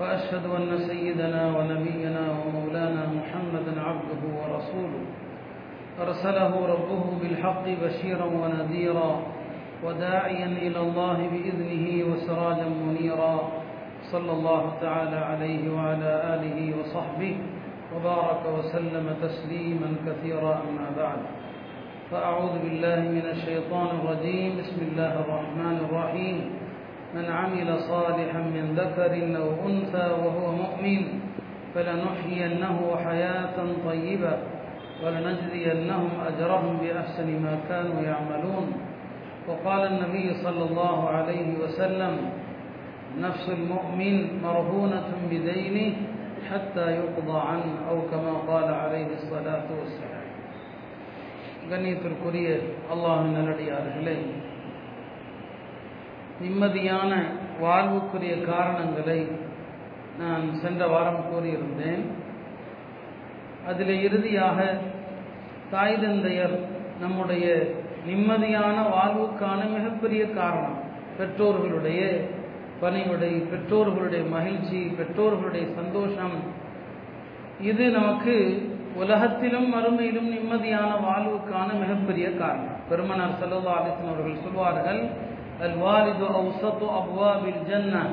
وأشهد أن سيدنا ونبينا ومولانا محمدا عبده ورسوله. أرسله ربه بالحق بشيرا ونذيرا وداعيا إلى الله بإذنه وسراجا منيرا. صلى الله تعالى عليه وعلى آله وصحبه وبارك وسلم تسليما كثيرا أما بعد. فأعوذ بالله من الشيطان الرجيم. بسم الله الرحمن الرحيم. من عمل صالحا من ذكر أو أنثى وهو مؤمن فلنحيينه حياة طيبة ولنجزينهم أجرهم بأحسن ما كانوا يعملون وقال النبي صلى الله عليه وسلم نفس المؤمن مرهونة بدينه حتى يقضى عنه أو كما قال عليه الصلاة والسلام கண்ணியத்திற்குரிய அல்லாஹின் நல்லடியார்களே நிம்மதியான வாழ்வுக்குரிய காரணங்களை நான் சென்ற வாரம் கூறியிருந்தேன். அதில் இறுதியாக தாய் தந்தையர் நம்முடைய நிம்மதியான வாழ்வுக்கான மிகப்பெரிய காரணம் பெற்றோர்களுடைய பணிவிடை பெற்றோர்களுடைய மகிழ்ச்சி பெற்றோர்களுடைய சந்தோஷம். இது நமக்கு உலகத்திலும் மறுமையிலும் நிம்மதியான வாழ்வுக்கான மிகப்பெரிய காரணம். பெருமனார் செல்லவா அலிசன் அவர்கள் சொல்வார்கள் الوالد أوسط أبواب الجنة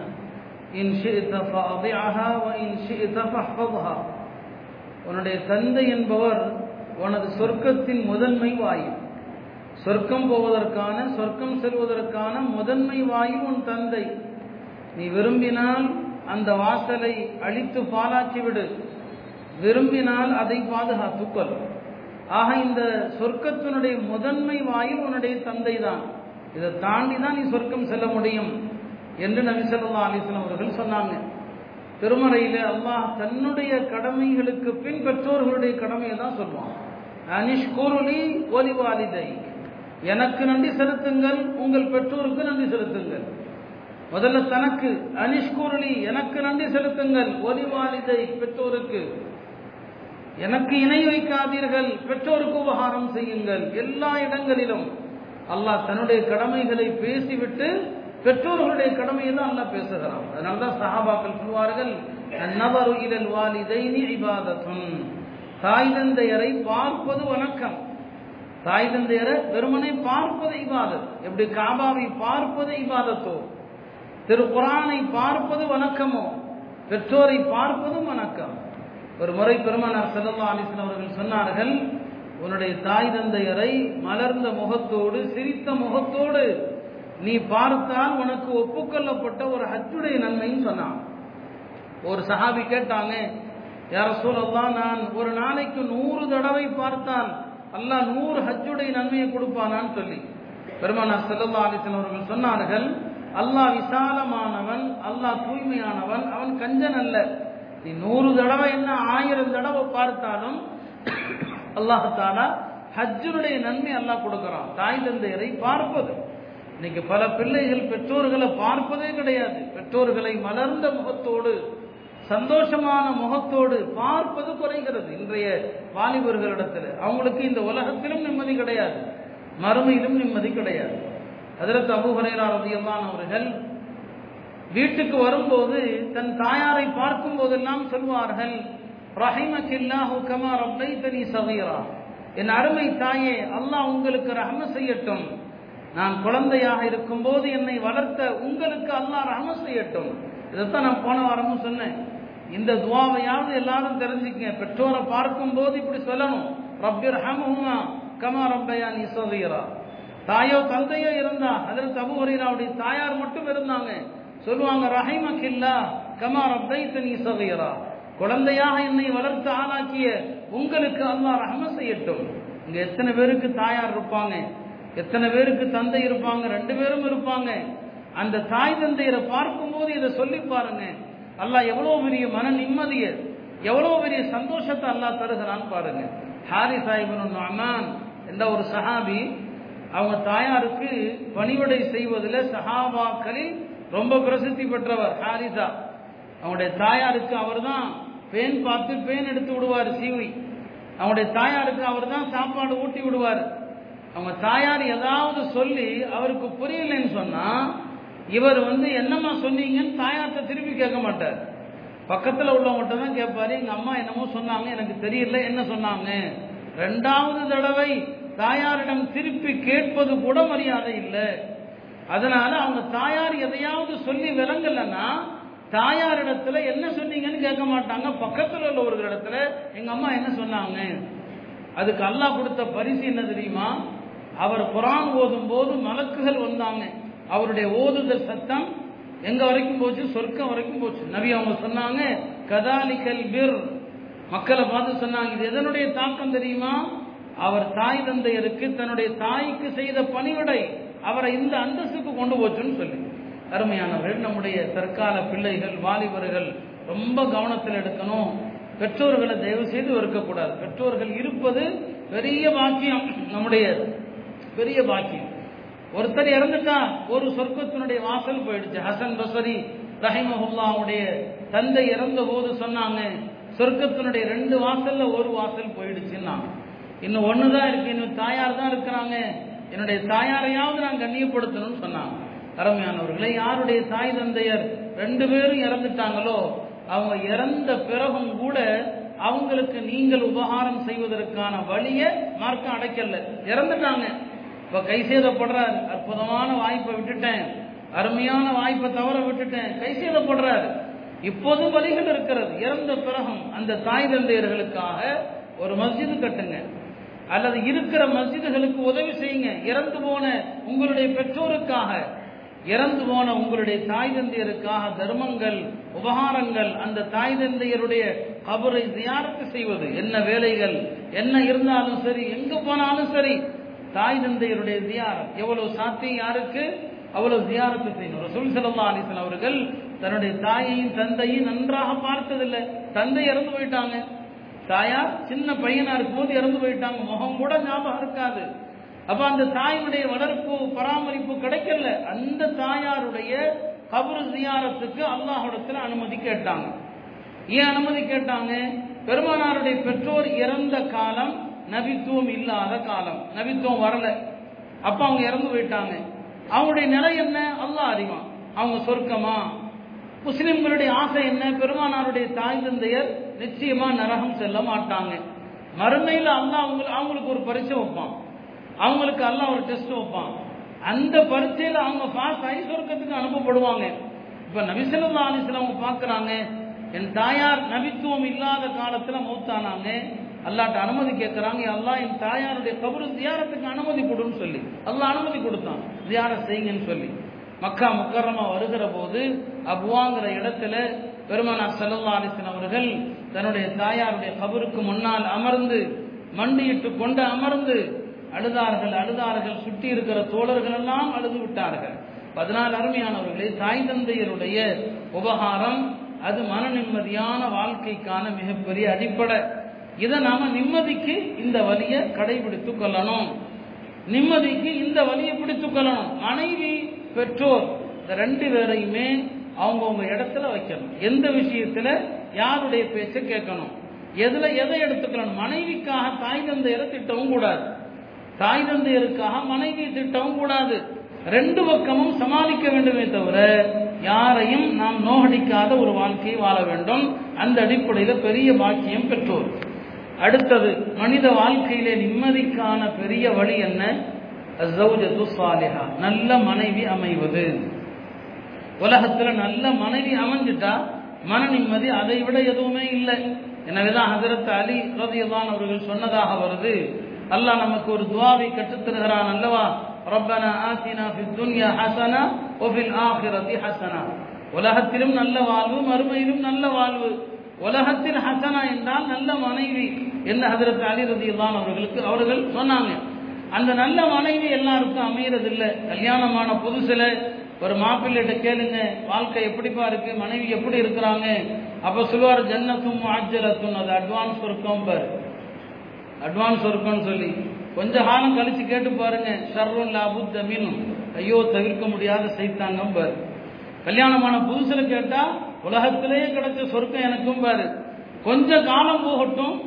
إن شئت فأضعها وإن شئت فاحفظها உன்னுடைய தந்தை என்பவர் உனது சொர்க்கத்தின் முதன்மை வாயில் சொர்க்கம் போவதற்கான சொர்க்கம் செல்வதற்கான முதன்மை வாயில் உன் தந்தை நீ விரும்பினால் அந்த வாசலை அழித்து பாலாக்கிவிடு விரும்பினால் அதை பாதுகாத்துக்கொள் ஆக இந்த சொர்க்கத்தினுடைய முதன்மை வாயில் உன்னுடைய தந்தை தான் இதை தாண்டி தான் நீ சொர்க்கம் செல்ல முடியும் என்று நபி சொல்லா அலிஸ்லாம் அவர்கள் சொன்னாங்க. திருமறையில் அல்லாஹ் தன்னுடைய கடமைகளுக்கு பின் பெற்றோர்களுடைய கடமையை தான் சொல்லுவான். அனிஷ் குருளி ஒலிவாலிதை எனக்கு நன்றி செலுத்துங்கள் உங்கள் பெற்றோருக்கு நன்றி செலுத்துங்கள். முதல்ல தனக்கு அனிஷ்கூருளி எனக்கு நன்றி செலுத்துங்கள் ஒலிவாலிதை பெற்றோருக்கு. எனக்கு இணை வைக்காதீர்கள் பெற்றோருக்கு உபகாரம் செய்யுங்கள் எல்லா இடங்களிலும். அல்லாஹ் தன்னுடைய கடமைகளை பேசிவிட்டு பெற்றோர்களுடைய கடமையை தான் அல்லாஹ் பேசுகிறான். அதனால்தான் சஹாபாக்கள் சொல்வார்கள் நவரு இலல் வாலிதைனி இபாதத்துன். தாய் தந்தையரை பார்ப்பது வணக்கம். தாய் தந்தையரை வெறுமனை பார்ப்பது இபாதத். எப்படி காபாவை பார்ப்பது இபாதத்தோ? திரு குரானை பார்ப்பது வணக்கமோ? பெற்றோரை பார்ப்பதும் வணக்கம். ஒரு முறை பெருமானார் செல்லல்லா அலிஸ்லாம் அவர்கள் சொன்னார்கள் உன்னுடைய தாய் தந்தையரை மலர்ந்த முகத்தோடு சிரித்த முகத்தோடு நீ பார்த்தால் உனக்கு ஒப்புக்கொள்ளப்பட்ட ஒரு ஹஜ்ஜுடைய நன்மைன்னு சொன்னான். ஒரு சஹாபி கேட்டாங்க யார சூழல்லாம் நான் ஒரு நாளைக்கு நூறு தடவை பார்த்தால் அல்லாஹ் நூறு ஹஜ்ஜுடைய நன்மையை கொடுப்பானான்னு சொல்லி. பெருமானா செல்லல்லா அலிசன் அவர்கள் சொன்னார்கள் அல்லாஹ் விசாலமானவன் அல்லாஹ் தூய்மையானவன் அவன் கஞ்சன் அல்ல. நீ நூறு தடவை என்ன ஆயிரம் தடவை பார்த்தாலும் அல்லாஹத்தானா ஹஜ்ஜுனுடைய நன்மை அல்லாஹ் கொடுக்குறான். தாய் தந்தையரை பார்ப்பது. இன்னைக்கு பல பிள்ளைகள் பெற்றோர்களை பார்ப்பதே கிடையாது. பெற்றோர்களை மலர்ந்த முகத்தோடு சந்தோஷமான முகத்தோடு பார்ப்பது குறைகிறது. இன்றைய வாலிபர்களிடத்தில் அவங்களுக்கு இந்த உலகத்திலும் நிம்மதி கிடையாது. மறுமையிலும் நிம்மதி கிடையாது. அதற்கு அபுஹரேரா ரதியல்லான் அவர்கள் வீட்டுக்கு வரும்போது தன் தாயாரை பார்க்கும் போதெல்லாம் சொல்வார்கள் ரஹிமக்கில்லாஹு கமா ரப்பைத்தனி சகீரா. என் அருமை தாயே அல்லாஹ் உங்களுக்கு ரஹம செய்யட்டும். நான் குழந்தையாக இருக்கும்போது என்னை வளர்த்த உங்களுக்கு அல்லாஹ் ரஹம செய்யட்டும். இதைத்தான் நான் போன வாரமும் சொன்னேன். இந்த துவாவையாவது எல்லாரும் தெரிஞ்சுக்கங்க. பெற்றோரை பார்க்கும் போது இப்படி சொல்லணும். ரப்பிர் ஹமுமா கமா ரப்பையா நீ சகீரா. தாயோ தந்தையோ இருந்தா அதில் தபுஹரீராவுடைய தாயார் மட்டும் இருந்தாங்க. சொல்லுவாங்க ரஹிமக்கில்லா கமா ரப்பைத்தனி சகீரா. குழந்தையாக என்னை வளர்த்து ஆளாக்கிய உங்களுக்கு அல்லாஹ் ரஹம செய்யட்டும். இங்க எத்தனை பேருக்கு தாயார் இருப்பாங்க? எத்தனை பேருக்கு தந்தை இருப்பாங்க? ரெண்டு பேரும் இருப்பாங்க. அந்த தாய் தந்தையரை பார்க்கும்போது இதை சொல்லி பாருங்க. அல்லாஹ் எவ்வளோ பெரிய மன நிம்மதியை எவ்வளோ பெரிய சந்தோஷத்தை அல்லாஹ் தருகிறான்னு பாருங்க. ஹாரி சாஹிபன் அமான் என்ற ஒரு சஹாபி அவங்க தாயாருக்கு பணிவிடை செய்வதில் சஹாபாக்களில் ரொம்ப பிரசித்தி பெற்றவர் ஹாரிசா. அவங்களுடைய தாயாருக்கு அவர் தான் பேன் பார்த்து பேன் எடுத்து விடுவார் சீவி. அவங்களுடைய தாயாருக்கு அவர் தான் சாப்பாடு ஊட்டி விடுவார். அவங்க தாயார் ஏதாவது சொல்லி அவருக்கு புரியலைன்னு சொன்னா இவர் வந்து என்னம்மா சொன்னீங்கன்னு தாயார்கிட்ட திருப்பி கேட்க மாட்டார். பக்கத்தில் உள்ளவங்கள்ட்ட தான் கேட்பாரு. எங்கள் அம்மா என்னமோ சொன்னாங்க எனக்கு தெரியல என்ன சொன்னாங்க? ரெண்டாவது தடவை தாயாரிடம் திருப்பி கேட்பது கூட மரியாதை இல்லை. அதனால அவங்க தாயார் எதையாவது சொல்லி விளங்கலைன்னா தாயாரிடத்துல என்ன சொன்னீங்கன்னு கேட்க மாட்டாங்க. பக்கத்தில் உள்ள ஒரு இடத்துல எங்க அம்மா என்ன சொன்னாங்க? அதுக்கு அல்லாஹ் கொடுத்த பரிசு என்ன தெரியுமா? அவர் குரான் ஓதும் போது மலக்குகள் வந்தாங்க. அவருடைய ஓதுதல் சத்தம் எங்க வரைக்கும் போச்சு? சொர்க்கம் வரைக்கும் போச்சு. நபி அவங்க சொன்னாங்க கதாலிகல் பிர். மக்களை பார்த்து சொன்னாங்க இது எதனுடைய தாக்கம் தெரியுமா? அவர் தாய் தந்தையருக்கு தன்னுடைய தாய்க்கு செய்த பணிவிடை அவரை இந்த அந்தஸ்துக்கு கொண்டு போச்சுன்னு சொல்லி. அருமையானவர்கள் நம்முடைய தற்கால பிள்ளைகள் வாலிபர்கள் ரொம்ப கவனத்தில் எடுக்கணும். பெற்றோர்களை தயவு செய்து வெறுக்கக்கூடாது. பெற்றோர்கள் இருப்பது பெரிய பாக்கியம் நம்முடைய பெரிய பாக்கியம். ஒருத்தர் இறந்துட்டா ஒரு சொர்க்கத்தினுடைய வாசல் போயிடுச்சு. ஹசன் பசரி ரஹிமஹுல்லாவுடைய தந்தை இறந்த போது சொன்னாங்க சொர்க்கத்தினுடைய ரெண்டு வாசல்ல ஒரு வாசல் போயிடுச்சுன்னா. இன்னும் ஒண்ணுதான் இருக்கு. இன்னும் தாயார் தான் இருக்கிறாங்க. என்னுடைய தாயாரையாவது நான் கண்ணியப்படுத்தணும்னு சொன்னாங்க. அருமையானவர்களை யாருடைய தாய் தந்தையர் ரெண்டு பேரும் இறந்துட்டாங்களோ அவங்க இறந்த பிறகும் கூட அவங்களுக்கு நீங்கள் உபகாரம் செய்வதற்கான வழியை மார்க்கம் அடைக்கல. இறந்துட்டாங்க. இப்ப கை சேதப்படுறாரு. அற்புதமான வாய்ப்பை விட்டுட்டேன். அருமையான வாய்ப்பை தவற விட்டுட்டேன். கை சேதப்படுறாரு. இப்போதும் வழிகள் இருக்கிறது. இறந்த பிறகும் அந்த தாய் தந்தையர்களுக்காக ஒரு மஸ்ஜிது கட்டுங்க. அல்லது இருக்கிற மஸ்ஜிதுகளுக்கு உதவி செய்யுங்க. இறந்து போன உங்களுடைய பெற்றோருக்காக இறந்து போன உங்களுடைய தாய் தந்தையருக்காக தர்மங்கள் உபகாரங்கள் அந்த தாய் தந்தையருடைய கபரை தியாரத்து செய்வது. என்ன வேலைகள்? என்ன இருந்தாலும் சரி எங்க போனாலும் சரி தாய் தந்தையருடைய தியாரம் எவ்வளவு சாத்தியம் யாருக்கு? அவ்வளவு தியாரத்து செய்யணும். ரசூல் சல்லா அலிசன் அவர்கள் தன்னுடைய தாயையும் தந்தையும் நன்றாக பார்த்ததில்லை. தந்தை இறந்து போயிட்டாங்க. தாயார் சின்ன பையனா இருக்கும்போது இறந்து போயிட்டாங்க. முகம் கூட ஞாபகம் இருக்காது. அப்ப அந்த தாயினுடைய வளர்ப்பு பராமரிப்பு கிடைக்கல. அந்த தாயாருடைய கபரு ஜியாரத்துக்கு அல்லாஹிடத்துல அனுமதி கேட்டாங்க. ஏன் அனுமதி கேட்டாங்க? பெருமானாருடைய பெற்றோர் இறந்த காலம் நபித்துவம் இல்லாத காலம். நபித்துவம் வரல. அப்ப அவங்க இறந்து போயிட்டாங்க. அவங்களுடைய நிலை என்ன? அல்லாஹ் அறிவான். அவங்க சொர்க்கமா? முஸ்லிம்களுடைய ஆசை என்ன? பெருமானாருடைய தாய் தந்தையர் நிச்சயமா நரகம் செல்ல மாட்டாங்க. மறுமையில் அல்லாஹ் அவங்க அவங்களுக்கு ஒரு பரிசு வைப்பான். அவங்களுக்கு எல்லாம் ஒரு டெஸ்ட் வைப்பான். அந்த பரீட்சையில் அவங்க பாஸ் ஆகி சொர்க்கத்துக்கு அனுப்பப்படுவாங்க. இப்போ நபிசல்லா அலிஸ்லாம் அவங்க பார்க்குறாங்க என் தாயார் நபித்துவம் இல்லாத காலத்தில் மௌத்தானாங்க. அல்லாட்ட அனுமதி கேட்குறாங்க எல்லாம் என் தாயாருடைய கபரு தியாரத்துக்கு அனுமதி கொடுன்னு சொல்லி. அல்லா அனுமதி கொடுத்தான். தியாரம் செய்யுங்கன்னு சொல்லி. மக்கா முக்கரமா வருகிற போது அபுவாங்கிற இடத்துல பெருமானார் செல்லல்லா அலிஸ்லாம் அவர்கள் தன்னுடைய தாயாருடைய கபருக்கு முன்னால் அமர்ந்து மண்டியிட்டு கொண்டு அமர்ந்து அழுதார்கள் அழுதார்கள் சுற்றி இருக்கிற தோழர்கள் எல்லாம் அழுது விட்டார்கள். பதினாலு அருமையானவர்களே தாய் தந்தையருடைய உபகாரம் அது மன நிம்மதியான வாழ்க்கைக்கான மிகப்பெரிய அடிப்படை. இதை நாம நிம்மதிக்கு இந்த வழியை கடைபிடித்துக் கொள்ளணும். நிம்மதிக்கு இந்த வழியை பிடித்துக் கொள்ளணும். மனைவி பெற்றோர் இந்த ரெண்டு பேரையுமே அவங்கவுங்க இடத்துல வைக்கணும். எந்த விஷயத்துல யாருடைய பேச்சை கேட்கணும்? எதுல எதை எடுத்துக்கணும்? மனைவிக்காக தாய் தந்தையரை திட்டவும் கூடாது. தாய் தந்தையருக்காக மனைவி திட்டவும் கூடாது. ரெண்டு பக்கமும் சமாளிக்க வேண்டுமே தவிர யாரையும் நாம் நோகடிக்காத ஒரு வாழ்க்கையை வாழ வேண்டும். அந்த அடிப்படையில் பெரிய பாக்கியம் பெற்றோர். அடுத்தது மனித வாழ்க்கையிலே நிம்மதிக்கான பெரிய வழி என்ன? நல்ல மனைவி அமைவது. உலகத்துல நல்ல மனைவி அமைஞ்சிட்டா மன நிம்மதி அதை விட எதுவுமே இல்லை. எனவேதான் ஹசரத் அலி ரதியதான் அவர்கள் சொன்னதாக வருது அல்லாஹ் நமக்கு ஒரு துவாவை கற்றுத்தருகிறான் அல்லவா? ரப்பனா ஆசினா ஃபி துன்யா ஹசனா ஒஃபில் ஆஹிரதி ஹசனா. உலகத்திலும் நல்ல வாழ்வு மறுமையிலும் நல்ல வாழ்வு. உலகத்தில் ஹசனா என்றால் நல்ல மனைவி என்ன ஹதரத் அலி ரதியல்லான் அவர்களுக்கு அவர்கள் சொன்னாங்க. அந்த நல்ல மனைவி எல்லாருக்கும் அமையறதில்லை. கல்யாணமான புதுசில் ஒரு மாப்பிள்ளைகிட்ட கேளுங்க வாழ்க்கை எப்படிப்பா இருக்கு மனைவி எப்படி இருக்கிறாங்க? அப்போ சொல்லுவார் ஜன்னத்தும் ஆஜரத்தும் அது அட்வான்ஸ் இருக்கும் பாரு அட்வான்ஸ் இருக்கும்னு சொல்லி. கொஞ்ச காலம் கழிச்சு கேட்டு பாருங்க. ஷர்ருன் லாபுத்த மீனும் ஐயோ தவிர்க்க முடியாத சைத்தாங்கம் பாரு. கல்யாணமான புதுசுல கேட்டா உலகத்திலேயே கிடைச்ச சொர்க்கம் எனக்கும் பாரு. கொஞ்ச காலம் போகட்டும்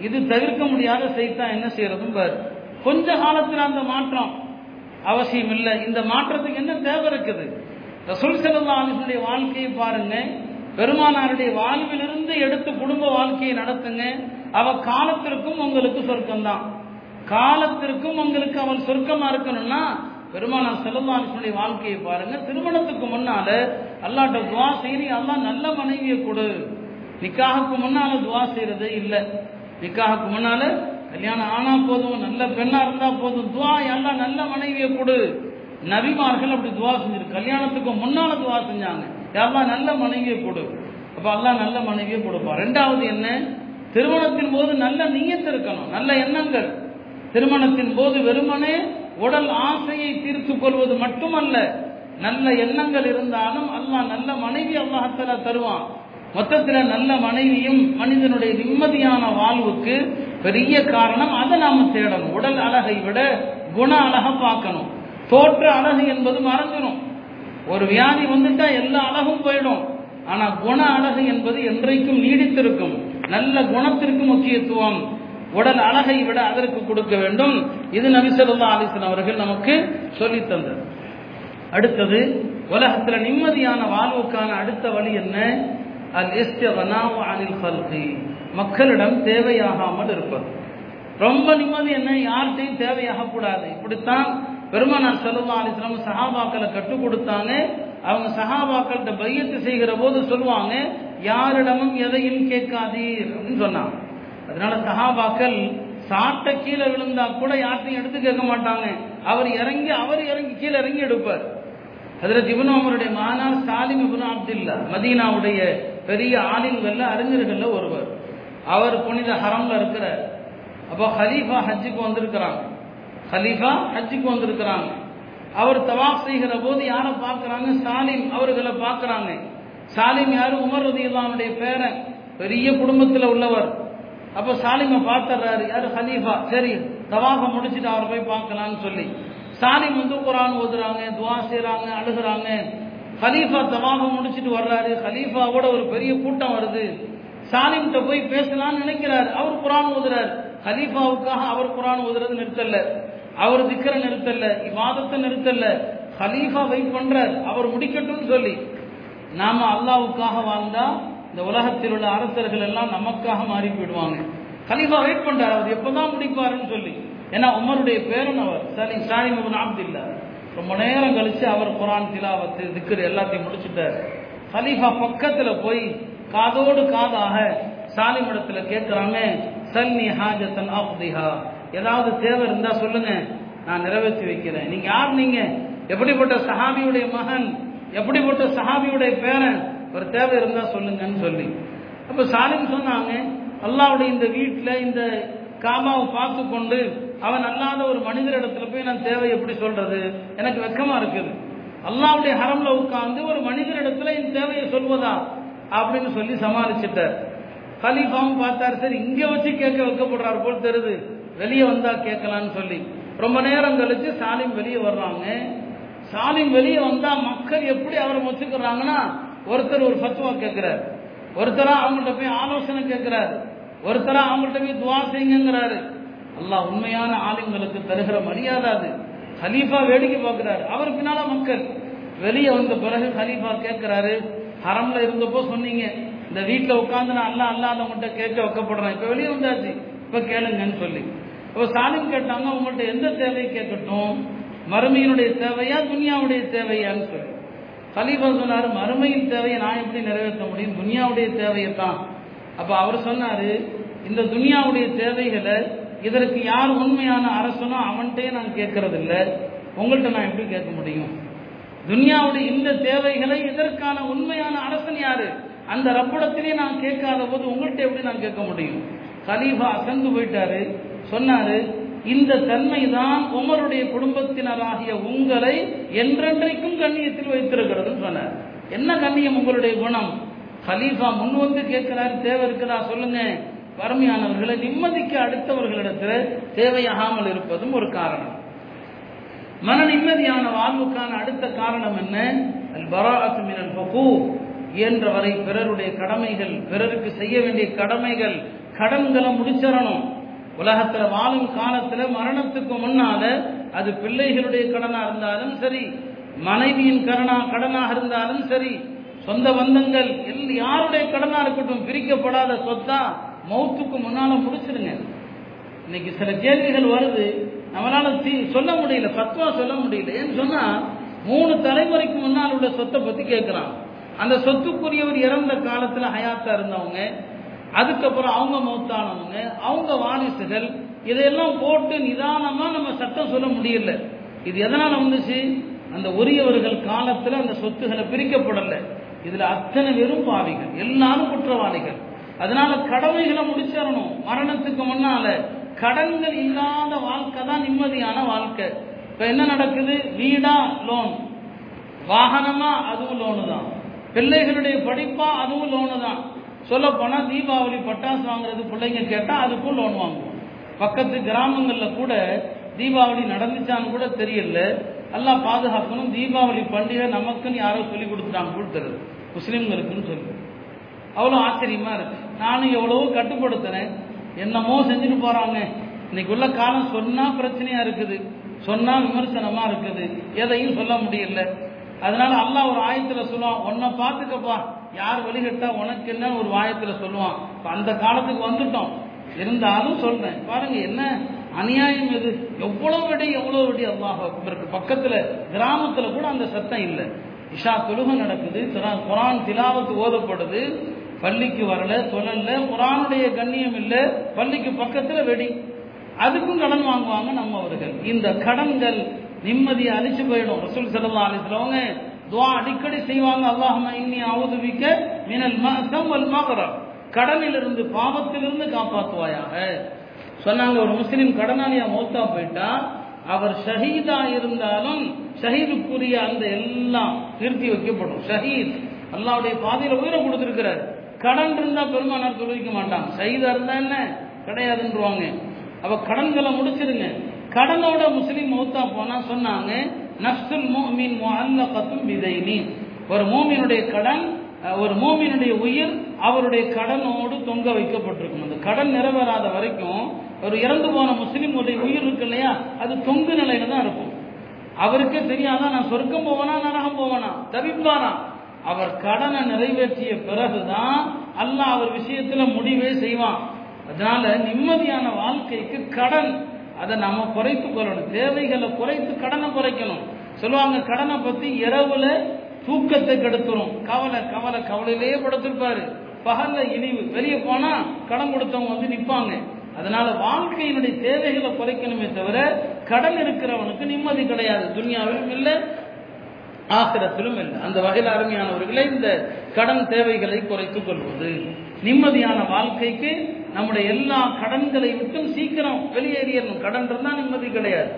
இது தவிர்க்க முடியாத சைத்தான் என்ன செய்யறதும் பாரு. கொஞ்ச காலத்தில் அந்த மாற்றம் அவசியம் இல்லை. இந்த மாற்றத்துக்கு என்ன தேவை இருக்குது? ரசூல் செல்லா அலிஸ்னுடைய வாழ்க்கையை பாருங்க. பெருமானாருடைய வாழ்விலிருந்து எடுத்து குடும்ப வாழ்க்கையை நடத்துங்க. அவ காலத்திற்கும் உங்களுக்கு சொர்க்கம்தான். காலத்திற்கும் உங்களுக்கு அவள் சொர்க்கமா இருக்கணும்னா பெருமானார் செல்லல்லாசுடைய வாழ்க்கையை பாருங்க. திருமணத்துக்கு முன்னால அல்லாட்ட துவா செய்யறீ அல்லா நல்ல மனைவியை கொடு. நிக்காகக்கு முன்னால துவா செய்யறது இல்லை. நிக்காகக்கு முன்னால கல்யாணம் ஆனா போதும் நல்ல பெண்ணா இருந்தா போதும். துவா எல்லாம் நல்ல மனைவியை கொடு. நபிமார்கள் அப்படி துவா செஞ்சிரு கல்யாணத்துக்கு முன்னால துவா செஞ்சாங்க. எல்லாம் நல்ல மனைவியை கொடு. அப்ப எல்லாம் நல்ல மனைவியை கொடுப்பா ரெண்டாவது என்ன? திருமணத்தின் போது நல்ல நீயத்து இருக்கணும் நல்ல எண்ணங்கள். திருமணத்தின் போது வெறுமனே உடல் ஆசையை தீர்த்து கொள்வது மட்டுமல்ல நல்ல எண்ணங்கள் இருந்தாலும் அல்லாஹ் நல்ல மனைவி அல்லாஹத்தால தருவான். மொத்தத்தில் நல்ல மனைவியும் மனிதனுடைய நிம்மதியான வாழ்வுக்கு பெரிய காரணம் அதை நாம் தேடணும். உடல் அழகை விட குண அழகை பார்க்கணும். தோற்ற அழகு என்பது மறைஞ்சிடும் ஒரு வியாதி வந்துட்டா எல்லா அழகும் போயிடும். ஆனால் குண அழகு என்பது என்றைக்கும் நீடித்திருக்கும். நல்ல குணத்திற்கு முக்கியத்துவம். உடல் அழகை விட அதற்கு கொடுக்க வேண்டும். இது நபிசல்லா அலிசன் அவர்கள் நமக்கு சொல்லி தந்தது. அடுத்தது உலகத்துல நிம்மதியான வாழ்வுக்கான அடுத்த வழி என்ன? அல் அனில் ஹல்கி மக்களிடம் தேவையாகாமல் இருப்பது. ரொம்ப நிம்மதி என்ன? யார்கிட்டையும் தேவையாக கூடாது. இப்படித்தான் பெருமானார் செல்லா அலிஸ்லாம் சஹாபாக்களை கற்றுக் கொடுத்தாங்க. அவங்க சஹாபாக்கள்கிட்ட பையத்து செய்கிற போது சொல்லுவாங்க யாரிடமும் எதையும் கேட்காதீர் அப்படின்னு சொன்னான். அதனால சஹாபாக்கள் சாட்டை கீழே விழுந்தா கூட யார்ட்டையும் எடுத்து கேட்க மாட்டாங்க. அவர் இறங்கி அவர் இறங்கி கீழே இறங்கி எடுப்பார். அதில் ஜிபுன் அவருடைய மானார் சாலிம் இபுன் அப்துல்லா மதீனாவுடைய பெரிய ஆலிம்கள்ல அறிஞர்கள்ல ஒருவர். அவர் புனித ஹரம்ல இருக்கிறார். அப்போ ஹலீஃபா ஹஜ்ஜுக்கு வந்திருக்கிறாங்க. ஹலீஃபா ஹஜ்ஜுக்கு வந்திருக்கிறாங்க. அவர் தவாஃப் செய்கிற போது யாரை பார்க்குறாங்க? சாலிம் அவர்களை பார்க்குறாங்க. சாலிம் யாரு? உமர் ரதியுல்லாவுடைய பேரன். பெரிய குடும்பத்தில் உள்ளவர். அப்போ சாலிமை பார்த்துறாரு யாரு? ஹலீஃபா. சரி தவாஃபை முடிச்சுட்டு அவரை போய் பார்க்கலான்னு சொல்லி. சாலிம் வந்து குரான் ஓதுறாங்க துவா செய்கிறாங்க அழுகிறாங்க. ஹலீஃபா தவாஃபை முடிச்சுட்டு வர்றாரு. ஹலீஃபாவோட ஒரு பெரிய கூட்டம் வருது. சாலிம்கிட்ட போய் பேசலாம்னு நினைக்கிறார். அவர் குரான் ஓதுறாரு. ஹலீஃபாவுக்காக அவர் குரான் ஓதுறது நிறுத்தல. அவர் திக்கரை நிறுத்தல. இவாதத்தை நிறுத்தல. ஹலீஃபா வெயிட் பண்றார். அவர் முடிக்கட்டும்னு சொல்லி. நாம அல்லாவுக்காக வாழ்ந்தா இந்த உலகத்தில் உள்ள அரசர்கள் எல்லாம் நமக்காக மாறி போயிடுவாங்க. கலீஃபா வெயிட் பண்றார். அவர் எப்பதான் முடிப்பாருன்னு சொல்லி. ஏன்னா உமருடைய பேரன் அவர் சலி சாலிம் ஆப்தில்ல ரொம்ப நேரம் கழிச்சு அவர் குரான் திலாவத்து திக்கர் எல்லாத்தையும் முடிச்சுட்டார். கலீஃபா பக்கத்துல போய் காதோடு காதாக சாலிமிடத்துல கேட்கிறாங்க சல்னி ஹாஜத்தன் ஆப்திஹா ஏதாவது தேவை இருந்தா சொல்லுங்க. நான் நிறைவேற்றி வைக்கிறேன். நீங்க யார் நீங்க? எப்படிப்பட்ட சஹாபியுடைய மகன்? எப்படிப்பட்ட சஹாபியுடைய பேரன்? ஒரு தேவை இருந்தால் சொல்லுங்கன்னு சொல்லி. அப்போ சாலிம் சொன்னாங்க அல்லாவுடைய இந்த வீட்டில் இந்த காபாவை பார்த்து கொண்டு அவன் அல்லாத ஒரு மனிதர் இடத்துல போய் நான் தேவை எப்படி சொல்றது? எனக்கு வெக்கமா இருக்குது. அல்லாவுடைய ஹரம்ல உட்கார்ந்து ஒரு மனிதரிடத்துல என் தேவையை சொல்வதா? அப்படின்னு சொல்லி சமாளிச்சிட்டார். கலீஃபாவும் பார்த்தார் சரி இங்க வச்சு கேட்க வைக்கப்படுறாரு போல் தெரியுது. வெளியே வந்தா கேட்கலான்னு சொல்லி. ரொம்ப நேரம் கழிச்சு சாலிம் வெளியே வர்றாங்க. சாலிம் வெளியே வந்தா மக்கள் எப்படி அவரை வச்சுக்கிறாங்கன்னா ஒருத்தர் ஒரு ஃபத்துவா கேட்கிறார் ஒருத்தரா அவங்கள்ட்ட போய் ஆலோசனை கேட்கிறார் ஒருத்தரா அவங்கள்ட்ட போய் துவா செய்யுங்கிறாரு. அல்லாஹ் உண்மையான ஆளுங்களுக்கு தருகிற மரியாதை அது. ஹலீஃபா வேடிக்கை பார்க்கிறாரு. அவர் பின்னால மக்கள். வெளியே வந்த பிறகு ஹலீஃபா கேட்கிறாரு ஹரம்ல இருந்தப்போ சொன்னீங்க இந்த வீட்டில் உட்காந்து நான் அல்லா அல்லாதவங்கள்ட்ட கேட்க வைக்கப்படுறேன். இப்போ வெளியே வந்தாச்சு. இப்போ கேளுங்கன்னு சொல்லி. இப்போ சாலிம் கேட்டாங்க உங்கள்கிட்ட எந்த தேவையை கேட்கட்டும்? மறுமையினுடைய தேவையா துனியாவுடைய தேவையான்னு சொல்லி. கலீஃபா சொன்னார் மறுமையின் தேவையை நான் எப்படி நிறைவேற்ற முடியும்? துனியாவுடைய தேவையை தான். அப்போ அவர் சொன்னார் இந்த துனியாவுடைய தேவைகளை இதற்கு யார் உண்மையான அரசனோ அவன்கிட்டயே நான் கேட்கறது இல்லை உங்கள்கிட்ட நான் எப்படி கேட்க முடியும்? துனியாவுடைய இந்த தேவைகளை இதற்கான உண்மையான அரசன் யாரு? அந்த ரப்புடத்திலே நான் கேட்காத போது உங்கள்கிட்ட எப்படி நான் கேட்க முடியும்? கலீஃபா அசந்து போயிட்டாரு. சொன்னாரு இந்த தன்மை தான் உமருடைய குடும்பத்தினராகிய உங்களை என்றென்றைக்கும் கண்ணியத்தில் வைத்திருக்கிறது சொன்னார். என்ன கண்ணியம் உங்களுடைய குணம்? ஹலீஃபா முன் வந்து கேட்கிறாரு தேவை இருக்குதா சொல்லுங்க. வறுமையானவர்களை நிம்மதிக்கு அடுத்தவர்களிடத்தில் தேவையாகாமல் இருப்பதும் ஒரு காரணம். மன நிம்மதியான வாழ்வுக்கான அடுத்த காரணம் என்ன? அல் மினல் ஹுகூக் இயன்றவரை பிறருடைய கடமைகள் பிறருக்கு செய்ய வேண்டிய கடமைகள் கடன்களை முடிச்சிடணும். உலகத்துல வாழும் காலத்துல மரணத்துக்கு முன்னால அது பிள்ளைகளுடைய கடனா இருந்தாலும் சரி மனைவியின் கடனா கடனாக இருந்தாலும் சரி சொந்த பந்தங்கள் எல் யாருடைய கடனா இருக்கட்டும் பிரிக்கப்படாத சொத்தா மௌத்துக்கு முன்னால முடிச்சிடுங்க இன்னைக்கு சில கேள்விகள் வருது. நம்மளால சொல்ல முடியல பத்துவா சொல்ல முடியல. ஏன்னு சொன்னா மூணு தலைமுறைக்கு முன்னால் உள்ள சொத்தை பத்தி கேட்கிறான் அந்த சொத்துக்குரியவர் இறந்த காலத்துல ஹயாத்தா இருந்தவங்க அதுக்கப்புறம் அவங்க மௌத்தானவங்க அவங்க வாரிசுகள் இதையெல்லாம் போட்டு நிதானமாக நம்ம சட்டம் சொல்ல முடியல. இது எதனால் வந்துச்சு? அந்த உரியவர்கள் காலத்தில் அந்த சொத்துகளை பிரிக்கப்படலை. இதில் அத்தனை வெறும் பாவிகள் எல்லாரும் குற்றவாளிகள். அதனால கடமைகளை முடிச்சிடணும். மரணத்துக்கு முன்னால கடன்கள் இல்லாத வாழ்க்கை தான் நிம்மதியான வாழ்க்கை. இப்ப என்ன நடக்குது? வீடா லோன் வாகனமா அதுவும் லோனு தான். பிள்ளைகளுடைய படிப்பா அதுவும் லோனு தான். சொல்ல போனா தீபாவளி பட்டாசு வாங்குறது பிள்ளைங்க கேட்டா அதுக்கும் லோன் வாங்குவோம். பக்கத்து கிராமங்கள்ல கூட தீபாவளி நடந்துச்சான்னு கூட தெரியல. எல்லாம் பாதுகாக்கணும். தீபாவளி பண்டிகை நமக்குன்னு யாரோ சொல்லி கொடுத்துட்டாங்க கொடுத்துறது. முஸ்லீம்களுக்குன்னு சொல்லி. அவ்வளோ ஆச்சரியமா இருக்கு. நானும் எவ்வளவோ கட்டுப்படுத்துறேன். என்னமோ செஞ்சுட்டு போறாங்க. இன்னைக்கு உள்ள காலம் சொன்னா பிரச்சனையா இருக்குது. சொன்னா விமர்சனமா இருக்குது. எதையும் சொல்ல முடியல. அதனால அல்லாஹ் ஒரு ஆயத்துல சொல்லுவான் உன்னை பார்த்துக்கப்பா. யார் வழிகட்டா உனக்கு என்ன? ஒரு ஆயத்துல சொல்லுவான். இப்போ அந்த காலத்துக்கு வந்துட்டோம். இருந்தாலும் சொல்றேன். பாருங்க என்ன அநியாயம் எது? எவ்வளோ வெடி எவ்வளோ வெடி அல்லாஹ் இருக்கு. பக்கத்தில் கிராமத்தில் கூட அந்த சத்தம் இல்லை. இஷா தொழுகை நடக்குது. குரான் குரான் திலாவத்து ஓதப்படுது. பள்ளிக்கு வரல சொல்லல. குரானுடைய கண்ணியம் இல்லை. பள்ளிக்கு பக்கத்தில் வெடி. அதுக்கும் கடன் வாங்குவாங்க நம்மவர்கள் இந்த கடன்கள் நிம்மதியை அழிச்சு போயிடும். ரசூல் ஸல்லல்லாஹு அலைஹி துவா அடிக்கடி செய்வாங்க. அல்லாஹும்ம இன்னி அஊது மினல் மஅசம் வல் மகரம் கடனிலிருந்து பாவத்திலிருந்து காப்பாற்றுவாயாக. சொன்னாங்க ஒரு முஸ்லீம் கடனாளியா மௌத்தா போயிட்டா அவர் ஷஹீதா இருந்தாலும் ஷஹீதுக்குரிய அந்த எல்லாம் நிறுத்தி வைக்கப்படும். ஷஹீத் அல்லாவுடைய பாதையில உயிரை கொடுத்துருக்கிறார். கடன் இருந்தா பெருமானார் தொழுவிக்க மாட்டான் ஷஹீதா இருந்தா என்ன? கிடையாதுன்றவாங்க. அவ கடன்களை முடிச்சிருங்க. கடனோட முஸ்லீம் மௌத்தா போனா சொன்னாங்க நஃப்சுல் மோமின் முஅல்லகத்தும் பிதைனி ஒரு மோமினுடைய கடன் ஒரு மோமினுடைய உயிர் அவருடைய கடனோடு தொங்க வைக்கப்பட்டிருக்கும். அந்த கடன் நிறைவேறாத வரைக்கும் ஒரு இறந்து போன முஸ்லீமுடைய உயிர் இருக்கு இல்லையா? அது தொங்கு நிலையில தான் இருக்கும். அவருக்கே தெரியாதா நான் சொர்க்கம் போவனா நரகம் போவனா? தவிப்பாரா அவர் கடனை நிறைவேற்றிய பிறகுதான் அல்லாஹ் அவர் விஷயத்துல முடிவே செய்வான். அதனால நிம்மதியான வாழ்க்கைக்கு கடன் அதை நம்ம குறைத்து கொள்ளணும். தேவைகளை குறைத்து கடனை குறைக்கணும். சொல்லுவாங்க கடனை பத்தி இரவுல தூக்கத்தை கெடுத்துரும். கவலை கவலை கவலையிலேயே படுத்திருப்பாரு. பகல்ல இனிவு. வெளியே போனா கடன் கொடுத்தவங்க வந்து நிப்பாங்க. அதனால வாழ்க்கையினுடைய தேவைகளை குறைக்கணுமே தவிர கடன் இருக்கிறவனுக்கு நிம்மதி கிடையாது. துனியாவிலும் இல்லை ஆசிரத்திலும் இல்லை. அந்த வகையில் அருமையானவர்களை இந்த கடன் தேவைகளை குறைத்துக் கொள்வது. நிம்மதியான வாழ்க்கைக்கு நம்முடைய எல்லா கடன்களை விட்டும் சீக்கிரம் வெளியேறியணும் கடன் இருந்தா நிம்மதி கிடையாது.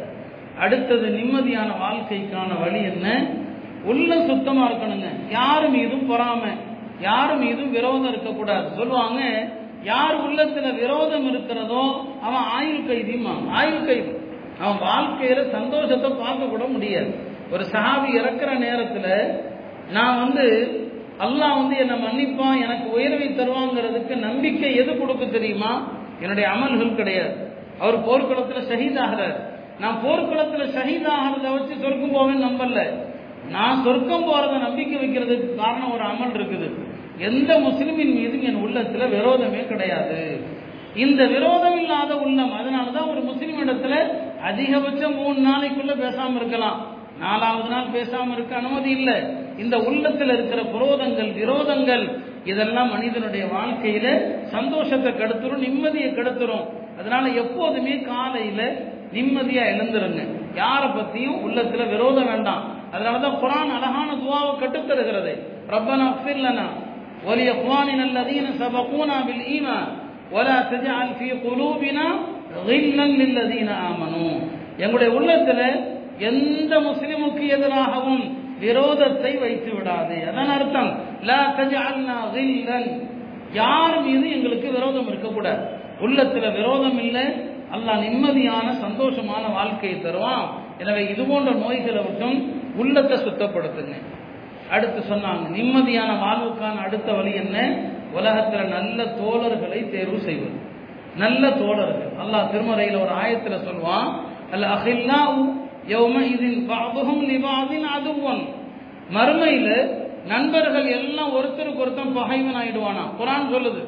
அடுத்தது நிம்மதியான வாழ்க்கைக்கான வழி என்ன? உள்ள சுத்தமா இருக்கணுங்க. யாரு மீதும் பொறாம யாரு மீதும் விரோதம் இருக்கக்கூடாது. சொல்லுவாங்க யார் உள்ளத்துல விரோதம் இருக்கிறதோ அவன் ஆயுள் கைதியுமா ஆயுள் கைதி. அவன் வாழ்க்கையில சந்தோஷத்தை பார்க்க கூட முடியாது. ஒரு சஹாபி இறக்குற நேரத்துல நான் வந்து அல்லாஹ் வந்து என்னை மன்னிப்பான் எனக்கு உயர்வை தருவான் தருவாங்கிறதுக்கு நம்பிக்கை எது கொடுக்க தெரியுமா? என்னுடைய அமல்கள் கிடையாது. அவர் போர்க்குளத்தில் ஷஹீதாகிறார். நான் போர்க்குளத்தில் ஷஹீதாகிறத வச்சு சொர்க்கம் போவேன்னு நம்பல. நான் சொர்க்கம் போறத நம்பிக்கை வைக்கிறதுக்கு காரணம் ஒரு அமல் இருக்குது. எந்த முஸ்லிமின் மீதும் என் உள்ளத்துல விரோதமே கிடையாது. இந்த விரோதம் இல்லாத உள்ளம் அதனாலதான் ஒரு முஸ்லிம் இடத்துல அதிகபட்சம் மூணு நாளைக்குள்ள பேசாம இருக்கலாம். நாலாவது நாள் பேசாம இருக்க அனுமதி இல்லை. இந்த உள்ளத்துல இருக்கிற புரோதங்கள் விரோதங்கள் இதெல்லாம் மனிதனுடைய வாழ்க்கையில சந்தோஷத்தை கெடுத்துரும் நிம்மதியை கெடுத்துரும். அதனால எப்போதுமே காலையில நிம்மதியா எழுந்துருங்க. யாரை பத்தியும் உள்ளத்துல விரோதம் வேண்டாம். அதனாலதான் குரான் அழகான துவாவை கட்டுத்தருகிறது ரப்பனா ஃபில்லனா ஒலிய குவானின் அல்லதீன சபகூனா பில் ஈமா ஒரு தஜால் ஃபி குலூபினா ஹில்லன் லில்லதீன ஆமனும் எங்களுடைய உள்ளத்துல எந்த முஸ்லிமுக்கு எதிராகவும் விரோதத்தை வைத்து விடாது. அதான் அர்த்தம். யார் மீது எங்களுக்கு விரோதம் இருக்கக்கூடாது. உள்ளத்துல விரோதம் இல்லை. அல்லாஹ் நிம்மதியான சந்தோஷமான வாழ்க்கையை தருவான். எனவே இது போன்ற நோய்களை விட்டும் உள்ளத்தை சுத்தப்படுத்துங்க. அடுத்து சொன்னாங்க நிம்மதியான வாழ்வுக்கான அடுத்த வழி என்ன? உலகத்துல நல்ல தோழர்களை தேர்வு செய்வது. நல்ல தோழர்கள். அல்லாஹ் திருமறையில் ஒரு ஆயத்தில் சொல்வான் அல்ல அஹில்லா யௌம இதின் பாபகம் அதுவன். மறுமையில் நண்பர்கள் எல்லாம் ஒருத்தருக்கு ஒருத்தன் பகைவன் ஆயிடுவானா? குரான் சொல்லுது.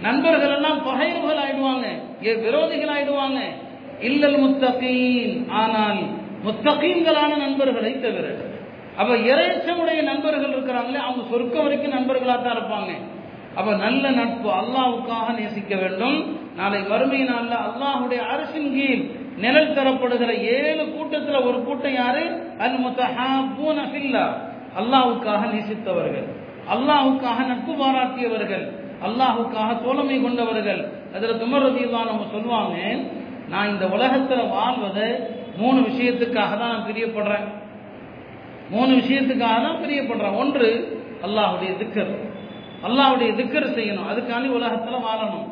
நண்பர்கள் எல்லாம் பகைவர்கள் ஆயிடுவாங்க. ஏ விரோதிகள் ஆயிடுவாங்க. இல்லல் முத்தகீன். ஆனால் முத்தகீன்களான நண்பர்களை தவிர அப்ப இறைச்சமுடைய நண்பர்கள் இருக்கிறாங்களே அவங்க சொர்க்கம் வரைக்கும் நண்பர்களாக தான் இருப்பாங்க. அப்ப நல்ல நட்பு அல்லாவுக்காக நேசிக்க வேண்டும். நாளை வறுமை நாள்ல அல்லாஹுடைய அரசின் கீழ் நிழல் தரப்படுகிற ஏழு கூட்டத்தில் ஒரு கூட்டம் யாரு? அல் முத்தஹாபூன ஃபில்லா. அல்லாஹ்வுக்காக நேசித்தவர்கள். அல்லாஹுக்காக நட்பு பாராட்டியவர்கள். அல்லாஹுக்காக தோழமை கொண்டவர்கள். அதில் துமர் நம்ம சொல்லுவாங்க நான் இந்த உலகத்தில் வாழ்வதை மூணு விஷயத்துக்காக தான் நான் பிரியப்படுறேன். மூணு விஷயத்துக்காக தான் பிரியப்படுறேன். ஒன்று அல்லாஹுடைய திக்கர். அல்லாஹுடைய திக்கர் செய்யணும். அதுக்காண்டி உலகத்தில் வாழணும்.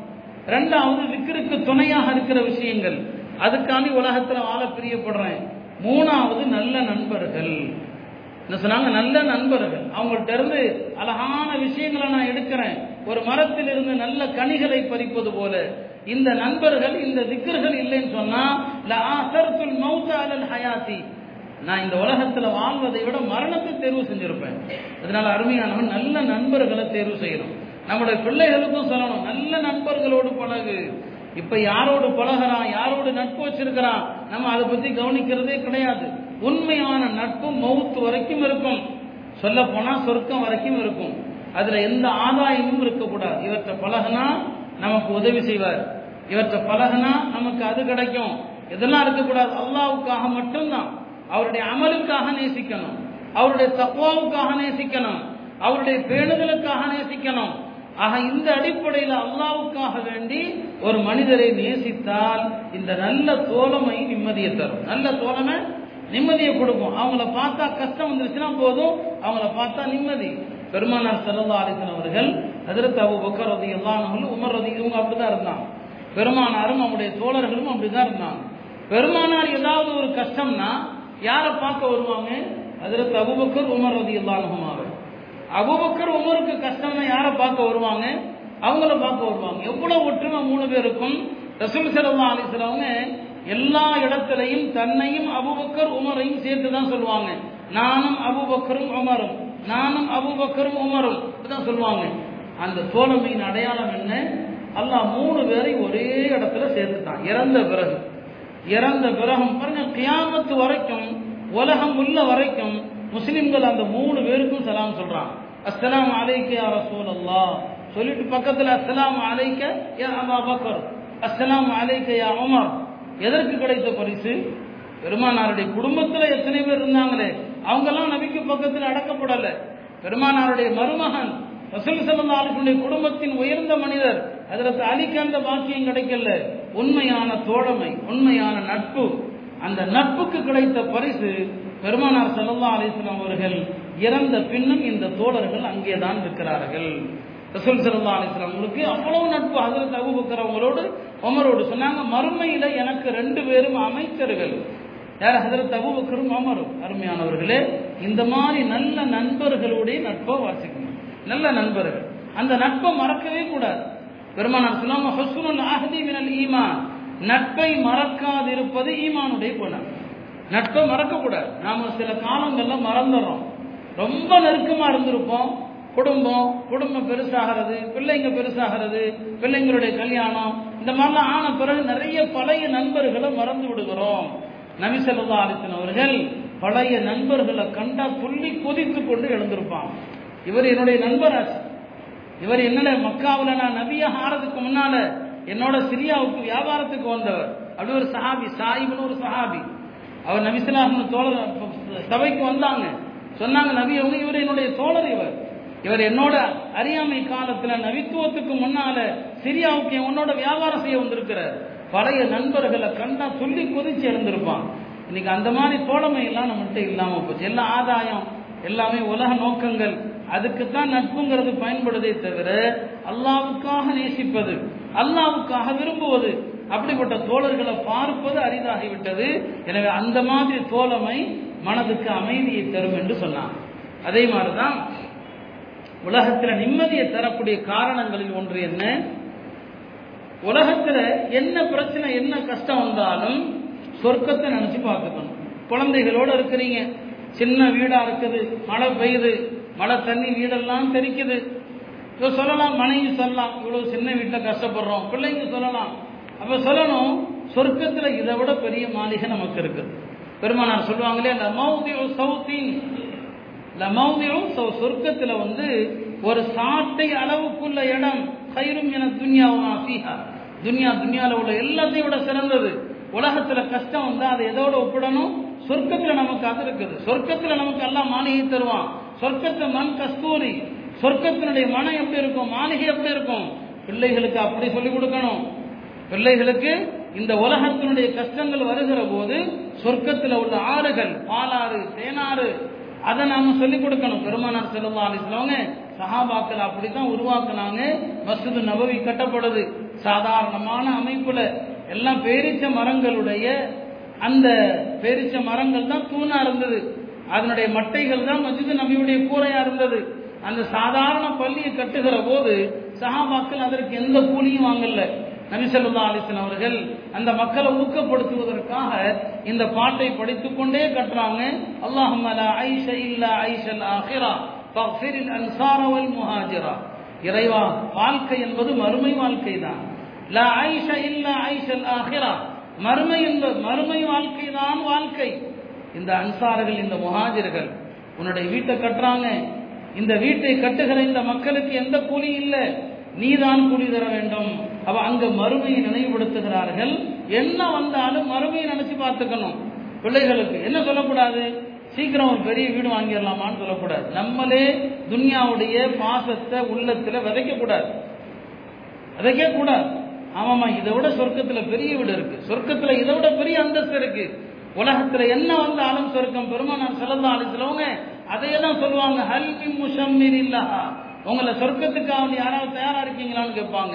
ரெண்டாவது திக்கருக்கு துணையாக இருக்கிற விஷயங்கள். அதுக்காண்டி உலகத்தில் வாழ பிரியப்படுறேன். மூணாவது நல்ல நண்பர்கள். என்ன சொன்னாங்க? நல்ல நண்பர்கள். அவங்கள்ட்ட இருந்து அழகான விஷயங்களை நான் எடுக்கிறேன். ஒரு மரத்தில் இருந்து நல்ல கனிகளை பறிப்பது போல. இந்த நண்பர்கள் இந்த திக்கர்கள் இல்லைன்னு சொன்னா ஹயாத்தி. நான் இந்த உலகத்துல வாழ்வதை விட மரணத்தை தேர்வு செஞ்சிருப்பேன். அதனால அருமையானவன் நல்ல நண்பர்களை தேர்வு செய்யணும். நம்முடைய பிள்ளைகளுக்கும் சொல்லணும். நல்ல நண்பர்களோடு பழகு. இப்ப யாரோடு பழகிறான் யாரோடு நட்பு வச்சிருக்கிறான் நம்ம அதை பத்தி கவனிக்கிறதே கிடையாது. உண்மையான நட்பு மவுத்து வரைக்கும் இருக்கும். சொல்ல போனா சொர்க்கம் வரைக்கும் இருக்கும். அதுல எந்த ஆதாயமும் இருக்கக்கூடாது. இவற்றை பழகுனா நமக்கு உதவி செய்வார். இவற்றை பழகுனா நமக்கு அது கிடைக்கும். இதெல்லாம் இருக்கக்கூடாது. அல்லாவுக்காக மட்டும்தான். அவருடைய அமலுக்காக நேசிக்கணும். அவருடைய தக்குவாவுக்காக நேசிக்கணும். அவருடைய பேணுதலுக்காக நேசிக்கணும். ஆக இந்த அடிப்படையில் அல்லாவுக்காக வேண்டி ஒரு மனிதரை நேசித்தால் இந்த நல்ல தோழமை நிம்மதியை தரும். நல்ல தோழமை நிம்மதியை கொடுக்கும். அவங்கள பார்த்தா கஷ்டம் வந்துருச்சுன்னா போதும். அவங்கள பார்த்தா நிம்மதி. பெருமானார் சல்லா அலிசன் அவர்கள் அதிரத்து அபு பக்கர் ரதி எல்லாங்களும் உமர் ரதி இவங்க அப்படிதான் இருந்தாங்க. பெருமானாரும் அவங்களுடைய தோழர்களும் அப்படிதான் இருந்தாங்க. பெருமானார் ஏதாவது ஒரு கஷ்டம்னா யாரை பார்க்க வருவாங்க? அதிரத்து அபுபக்கர் உமர் ரதி எல்லானுமாவை அபுபக்கர் உமருக்கு கஷ்டம்னா யாரை பார்க்க வருவாங்க? அவங்கள பார்க்க வருவாங்க. எவ்வளவு ஒற்றுமை மூணு பேருக்கும்? ரசூல் சல்லா அலிஸ்லாமங்க எல்லா இடத்திலையும் தன்னையும் அபுபக்கர் உமரையும் சேர்த்து தான் சொல்லுவாங்க. நானும் அபுபக்கரும் உமரும். நானும் அபுபக்கரும் உமரும். தான் சொல்லுவாங்க. அந்த தோழமையின் அடையாளம் என்ன? அல்லாஹ் மூணு பேரை ஒரே இடத்துல சேர்த்துட்டான். இறந்த பிறகு. இறந்த பிறகும் பாருங்க கியாமத்து வரைக்கும் உலகம் உள்ள வரைக்கும் முஸ்லிம்கள் அந்த மூணு பேருக்கும் சலாம் சொல்றான். அஸ்ஸலாம் அலைக்க ரசூல் அல்லா சொல்லிட்டு பக்கத்தில் அஸ்லாம் அலைக்க யா அபா பக்கர். அஸ்ஸலாம் அலைக்க யா உமர். எதற்கு கிடைத்த பரிசு? பெருமானாருடைய குடும்பத்தில் எத்தனை பேர் இருந்தாங்களே அவங்கெல்லாம் நபிக்கு பக்கத்தில் அடக்கப்படல. பெருமானாருடைய மருமகன் ரசூல் சல்லா குடும்பத்தின் உயர்ந்த மனிதர் அதில் அலிக்கு அந்த பாக்கியம் கிடைக்கல. உண்மையான தோழமை உண்மையான நட்பு. அந்த நட்புக்கு கிடைத்த பரிசு பெருமானார் செல்லல்லா அலிஸ்லாம் அவர்கள் இறந்த பின்னும் இந்த தோழர்கள் அங்கேதான் இருக்கிறார்கள் ரசூல் சல்லா அலிஸ்லாம் அவ்வளவு நட்பு. ஹசரத் அபுபக்கர் அவங்களோடு உமரோடு சொன்னாங்க மறுமையில எனக்கு ரெண்டு பேரும் அமைச்சர்கள். யார்? ஹசரத் அபுபக்கரும் அமரும் அருமையானவர்களே இந்த மாதிரி நல்ல நண்பர்களுடைய நட்பை வாசிக்கணும். நல்ல நண்பர்கள். அந்த நட்பை மறக்கவே கூடாது. பெருமானார் சொல்லாம ஹசுனுல் அஹதி மினல் ஈமான். நட்பை மறக்காதிருப்பது ஈமானுடைய குணம். நட்பை மறக்கக்கூடாது. நாம சில காலங்கள்ல மறந்துடுறோம். ரொம்ப நெருக்கமா இருந்திருப்போம். குடும்பம் குடும்பம் பெருசாகிறது பிள்ளைங்க பெருசாகிறது பிள்ளைங்களுடைய கல்யாணம் இந்த மாதிரிலாம் ஆன பிறகு நிறைய பழைய நண்பர்களை மறந்து விடுகிறோம். நபிசல்லா அலிசன் அவர்கள் பழைய நண்பர்களை கண்டா துள்ளி கொதித்து கொண்டு எழுந்திருப்பான் இவர் என்னுடைய நண்பராச்சு. இவர் என்னோட மக்காவில் நான் நபியாக ஆறதுக்கு முன்னால என்னோட சிரியாவுக்கு வியாபாரத்துக்கு வந்தவர். அப்படி ஒரு சஹாபி சாயிப்னு ஒரு சஹாபி. அவர் நபிசுல்லாஹின் தோழர் சபைக்கு வந்தாங்க. சொன்னாங்க நபி அவங்க இவர் என்னுடைய தோழர் இவர். இவர் என்னோட அறியாமை காலத்துல நபித்துவத்துக்கு முன்னால சிரியாவுக்கு உன்னோட வியாபாரம் செய்ய வந்திருக்கிறார். பழைய நண்பர்களை கண்டா சொல்லி கொதிச்சு எழுந்திருப்பான். இன்னைக்கு அந்த மாதிரி தோழமை எல்லாம் நம்மகிட்ட இல்லாம போச்சு. எல்லாம் ஆதாயம் எல்லாமே உலக நோக்கங்கள் அதுக்குத்தான் நட்புங்கிறது பயன்படுதே தவிர அல்லாவுக்காக நேசிப்பது அல்லாவுக்காக விரும்புவது அப்படிப்பட்ட தோழர்களை பார்ப்பது அரிதாகிவிட்டது. எனவே அந்த மாதிரி தோழமை மனதுக்கு அமைதியை தரும் என்று சொன்னான் அதே மாதிரிதான் உலகத்தில் நிம்மதியை தரக்கூடிய காரணங்களில் ஒன்று என்ன? உலகத்தில் என்ன பிரச்சனை என்ன கஷ்டம் வந்தாலும் சொர்க்கத்தை நினைச்சு பார்த்துக்கணும். குழந்தைகளோட இருக்கிறீங்க. சின்ன வீடாக இருக்குது. மழை பெய்யுது. மழை தண்ணி வீடெல்லாம் தெரிக்குது. இப்போ சொல்லலாம் மனைவி சொல்லலாம். இவ்வளோ சின்ன வீட்டில் கஷ்டப்படுறோம். பிள்ளைங்க சொல்லலாம். அப்ப சொல்லணும் சொர்க்கத்துல இதை விட பெரிய மாளிகை நமக்கு இருக்குது பெருமானார் சொல்லுவாங்களே லமௌதியோ சௌத்தின் லமௌதியோ சௌ சொர்க்கத்துல வந்து ஒரு சாட்டை அளவுக்குள்ள இடம் கயிறும் என துன்யாவும் ஆசிஹா துன்யா துன்யாவில் உள்ள எல்லாத்தையும் விட சிறந்தது. உலகத்துல கஷ்டம் வந்தா அதை எதோட ஒப்பிடணும்? சொர்க்கத்துல நமக்கு அது இருக்குது. சொர்க்கத்துல நமக்கு எல்லாம் மாளிகை தருவான். சொர்க்கத்து மண் கஸ்தூரி. சொர்க்கத்தினுடைய மனம் எப்படி இருக்கும்? மாளிகை எப்படி இருக்கும்? பிள்ளைகளுக்கு அப்படி சொல்லிக் கொடுக்கணும். பிள்ளைகளுக்கு இந்த உலகத்தினுடைய கஷ்டங்கள் வருகிற போது சொர்க்கத்தில் உள்ள ஆறுகள் பாலாறு சேனாறு அதை நாம சொல்லிக் கொடுக்கணும். பெருமானார் செல்லா அலிஸ்லவங்க சஹாபாக்கள் அப்படித்தான் உருவாக்குனாங்க. மசூது நபவி கட்டப்படுது. சாதாரணமான அமைப்புல எல்லாம் பேரிச்ச மரங்களுடைய அந்த பேரிச்ச மரங்கள் தான் தூணா இருந்தது. அதனுடைய மட்டைகள் தான் மஸ்ஜிது நபியுடைய கூரையா இருந்தது. அந்த சாதாரண பள்ளியை கட்டுகிற போது சஹாபாக்கள் அதற்கு எந்த கூலியும் வாங்கல. நபிசல்லா அலிஸ்லாம் அவர்கள் அந்த மக்களை ஊக்கப்படுத்துவதற்காக இந்த பாட்டை படித்துக் கொண்டே கட்டுறாங்க அல்லாஹும் ஐஷ இல்லா ஐஷல் ஆஹிரா ஃபக்ஃபிரில் அன்சாரவல் முஹாஜிரா. இறைவா வாழ்க்கை என்பது மறுமை வாழ்க்கை தான் லா ஐஷ இல்லா ஐஷல் ஆஹிரா மறுமை என்பது மறுமை வாழ்க்கை தான் வாழ்க்கை. இந்த அன்சார்கள் இந்த முஹாஜிர்கள் உன்னுடைய வீட்டை கட்டுறாங்க. இந்த வீட்டை கட்டுகிற இந்த மக்களுக்கு எந்த கூலி இல்லை. நீதான் கூலி தர வேண்டும். அவ அங்க மறுமையை நினைவுபடுத்துகிறார்கள். என்ன வந்தாலும் மறுமையை நினைச்சு பார்த்துக்கணும். பிள்ளைகளுக்கு என்ன சொல்லக்கூடாது? சீக்கிரம் ஒரு பெரிய வீடு வாங்கிடலாமான்னு சொல்லக்கூடாது. நம்மளே துன்யாவுடைய பாசத்தை உள்ளத்துல விதைக்க கூடாது விதைக்க கூடாது ஆமாமா இதை விட சொர்க்கத்துல பெரிய வீடு இருக்கு. சொர்க்கத்துல இதை விட பெரிய அந்தஸ்து இருக்கு. உலகத்துல என்ன வந்தாலும் சொர்க்கம். பெருமானார் செல்லா அலிசிலவங்க அதையெல்லாம் சொல்லுவாங்க. ஹல்மி முஷம் இல்லஹா உங்களை சொர்க்கத்துக்காக யாராவது தயாரா இருக்கீங்களான்னு கேட்பாங்க.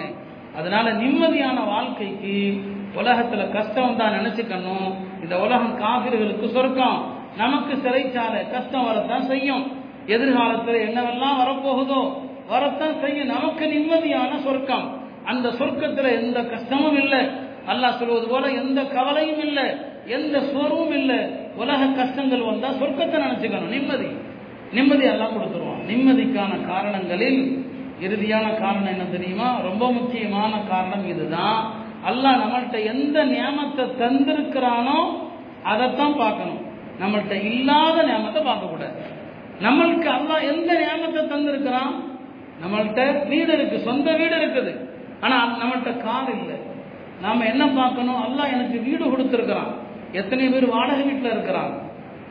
அதனால நிம்மதியான வாழ்க்கைக்கு உலகத்துல கஷ்டம் தான் நினைச்சுக்கணும். இந்த உலகம் காவிர்களுக்கு சொர்க்கம். நமக்கு சிறைச்சாலை கஷ்டம் வரத்தான் செய்யும். எதிர்காலத்தில் என்னவெல்லாம் வரப்போகுதோ வரத்தான் செய்யும். நமக்கு நிம்மதியான சொர்க்கம். அந்த சொர்க்கத்துல எந்த கஷ்டமும் இல்லை. அல்லாஹ் சொல்வது போல எந்த கவலையும் இல்லை. எந்த சோர்வும் இல்லை. உலக கஷ்டங்கள் வந்தா சொர்க்கத்தை நினைச்சுக்கணும். நிம்மதி. நிம்மதி எல்லாம் கொடுத்துருவான் நிம்மதிக்கான காரணங்களில் இறுதியான காரணம் என்ன தெரியுமா? ரொம்ப முக்கியமான காரணம் இதுதான். அல்லாஹ் நம்மள்கிட்ட எந்த நியமத்தை தந்திருக்கிறானோ அதைத்தான் பார்க்கணும். நம்மள்கிட்ட இல்லாத நியமத்தை பார்க்கக்கூடாது. நம்மளுக்கு அல்லாஹ் எந்த நியமத்தை தந்திருக்கிறான்? நம்மள்கிட்ட வீடு இருக்கு சொந்த வீடு இருக்குது. ஆனால் நம்மள்கிட்ட கார் இல்லை. நாம் என்ன பார்க்கணும்? அல்லாஹ் எனக்கு வீடு கொடுத்துருக்கிறான். எத்தனை பேர் வாடகை வீட்டில் இருக்கிறான்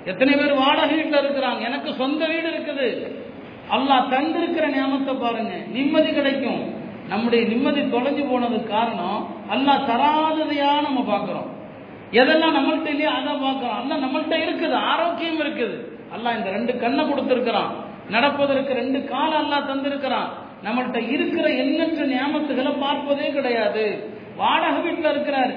எத்தனை பேர் வாடகை வீட்டில் இருக்கிறாங்க? எனக்கு சொந்த வீடு இருக்குது. அல்லாஹ் தந்திருக்கிற ஞாபகத்தை பாருங்க. நிம்மதி கிடைக்கும். நம்முடைய நிம்மதி தொலைஞ்சு போனதுக்கு காரணம் அல்லாஹ் தராததையா நம்ம பார்க்குறோம். எதெல்லாம் நம்மள்கிட்ட இல்லையோ அதை பார்க்குறோம். அல்லாஹ் நம்மள்ட்ட இருக்குது ஆரோக்கியம் இருக்குது. அல்லாஹ் இந்த ரெண்டு கண்ணை கொடுத்துருக்கிறான். நடப்பதற்கு ரெண்டு கால அல்லாஹ் தந்திருக்கிறான். நம்மள்கிட்ட இருக்கிற எண்ணற்ற ஞாபகத்துகளை பார்ப்பதே கிடையாது. வாடகை வீட்டில் இருக்கிறாரு.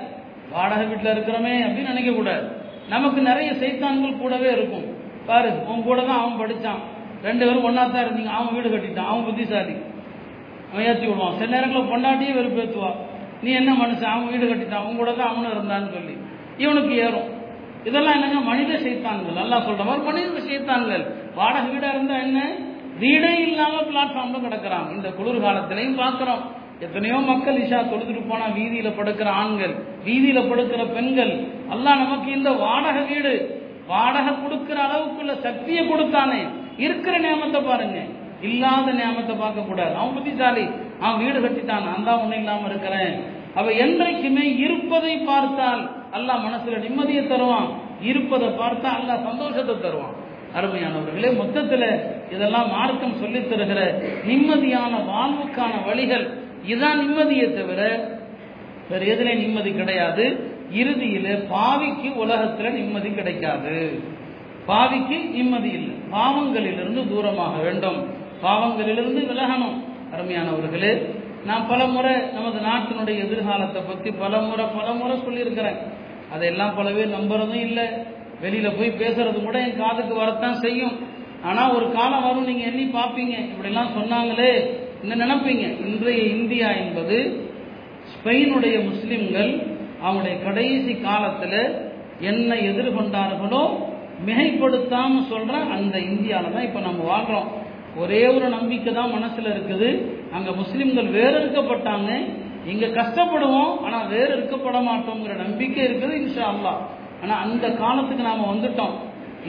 வாடகை வீட்டில் இருக்கிறோமே அப்படின்னு நினைக்கக்கூடாது. நமக்கு நிறைய செய்தான்கள் கூடவே இருக்கும். பாரு உன் கூட தான் அவன் படித்தான் ரெண்டு பேரும் ஒன்றா தான் இருந்தீங்க. அவன் வீடு கட்டிட்டான். அவன் புத்திசாலி. அவன் ஏற்றி விடுவான். சில நேரங்களில் பொண்டாட்டியே வெறுப்பேற்றுவா நீ என்ன மனுஷன்? அவன் வீடு கட்டிட்டான். அவன் கூட தான் அவனும் இருந்தான்னு சொல்லி. இவனுக்கு ஏறும். இதெல்லாம் என்னங்க? மனித செய்தான்கள் நல்லா சொல்ற மாதிரி மனித செய்தான்கள் வாடகை வீடாக இருந்தால் என்ன? வீடே இல்லாமல் பிளாட்ஃபார்ம்ல கிடக்கிறான் இந்த குளிர் பார்க்குறோம். எத்தனையோ மக்கள் இஷா தொழுதுட்டு போனா வீதியில படுக்கிற ஆண்கள் வீதியில படுக்கிற பெண்கள். எல்லாம் நமக்கு இந்த வாடகை வீடு வாடகை கொடுக்கிற அளவுக்குள்ள சக்தியை கொடுத்தானே. இருக்கிற நியமத்தை பாருங்க. இல்லாத நியமத்தை பார்க்க கூடாது. அவன் புத்திசாலி. அவன் வீடு கட்டித்தான் நான் தான் ஒன்றும் இல்லாம இருக்கிறேன். அவ என்றைக்குமே இருப்பதை பார்த்தால் அல்லாஹ் மனசுல நிம்மதியை தருவான். இருப்பதை பார்த்தா அல்லாஹ் சந்தோஷத்தை தருவான். அருமையானவர்களே மொத்தத்தில் இதெல்லாம் மார்க்கம் சொல்லித் தருகிற நிம்மதியான வாழ்வுக்கான வழிகள் இதுதான் நிம்மதியை தவிர வேற எதுல நிம்மதி கிடையாது. இறுதியில பாவிக்கு உலகத்துல நிம்மதி கிடைக்காது. பாவிக்கு நிம்மதி இல்லை. பாவங்களிலிருந்து தூரமாக வேண்டும். பாவங்களிலிருந்து விலகணும். அருமையானவர்களே நான் பல முறை நமது நாட்டினுடைய எதிர்காலத்தை பற்றி பல முறை பல முறை சொல்லியிருக்கிறேன். அதையெல்லாம் போலவே நம்புறதும் இல்லை. வெளியில போய் பேசுறது கூட என் காதுக்கு வரத்தான் செய்யும். ஆனா ஒரு காலம் வரும் நீங்க எண்ணி பார்ப்பீங்க. இப்படிலாம் சொன்னாங்களே என்ன நினைப்பீங்க? இன்றைய இந்தியா என்பது ஸ்பெயினுடைய முஸ்லிம்கள் அவங்களுடைய கடைசி காலத்தில் என்ன எதிர்கொண்டார்களோ மிகைப்படுத்தாம சொல்ற அந்த இந்தியாவில் தான் இப்போ நம்ம வாழ்றோம். ஒரே ஒரு நம்பிக்கை தான் மனசில் இருக்குது. அங்கே முஸ்லிம்கள் வேறு இருக்கப்பட்டாங்க இங்க கஷ்டப்படுவோம் ஆனால் வேறு இருக்கப்பட மாட்டோங்கிற நம்பிக்கை இருக்குது இன்ஷா அல்லா ஆனால் அந்த காலத்துக்கு நாம் வந்துட்டோம்.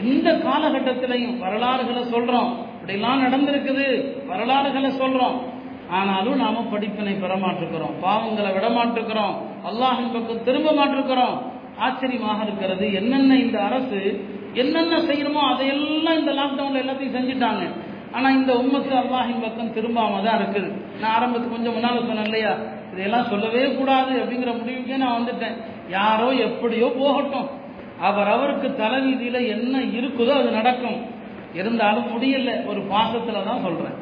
இந்த காலகட்டத்திலையும் வரலாறுகளை சொல்றோம். இப்படிலாம் நடந்திருக்குது. வரலாறுகளை சொல்றோம். ஆனாலும் நாம படிப்பினை பெற மாட்டிருக்கிறோம் பாவங்களை விட மாட்டிருக்கிறோம் அல்லாஹின் பக்கம் திரும்ப மாட்டிருக்கிறோம். ஆச்சரியமாக இருக்கிறது. என்னென்ன இந்த அரசு என்னென்ன செய்யணுமோ அதையெல்லாம் இந்த லாக்டவுன்ல எல்லாத்தையும் செஞ்சுட்டாங்க. ஆனா இந்த உம்மத்து அல்லாஹின் பக்கம் திரும்பாம தான் இருக்குது. நான் ஆரம்பத்துக்கு கொஞ்சம் முன்னால சொன்னேன் இல்லையா? இதையெல்லாம் சொல்லவே கூடாது அப்படிங்கிற முடிவுக்கே நான் வந்துட்டேன். யாரோ எப்படியோ போகட்டும். அவர் அவருக்கு தலைவீதியில என்ன இருக்குதோ அது நடக்கும். இருந்தாலும் முடியல ஒரு பாசத்தில் தான் சொல்கிறேன்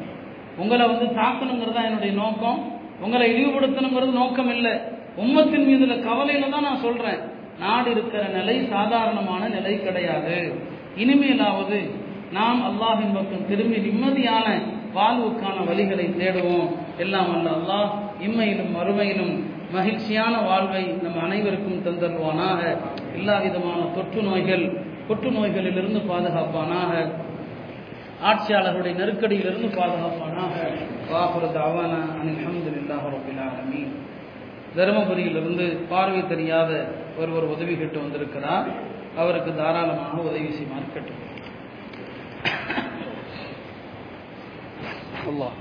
உங்களை வந்து தாக்கணுங்கிறது தான் என்னுடைய நோக்கம். உங்களை இழிவுபடுத்தணுங்கிறது நோக்கம் இல்லை. உம்மத்தின் மீதுல கவலையில தான் நான் சொல்றேன். நாடு இருக்கிற நிலை சாதாரணமான நிலை கிடையாது. இனிமேலாவது நாம் அல்லாஹின் பக்கம் திரும்பி நிம்மதியான வாழ்வுக்கான வழிகளை தேடுவோம். எல்லாம் அல்ல அல்லாஹ் இம்மையிலும் மறுமையிலும் மகிழ்ச்சியான வாழ்வை நம் அனைவருக்கும் தந்தருவானாக. எல்லா விதமான தொற்று நோய்கள் தொற்று நோய்களிலிருந்து பாதுகாப்பானாக. ஆட்சியாளர்களுடைய நெருக்கடியிலிருந்து பாதுகாப்பானாக வாகுரத் அவானா அனில் அஹமதுல்லாஹ் ரபில் ஆலமீன். தருமபுரியிலிருந்து பார்வை தெரியாத ஒருவர் உதவி கேட்டு வந்திருக்கிறார். அவருக்கு தாராளமாக உதவி செய்யுமாறு கேட்டு அல்லாஹ்.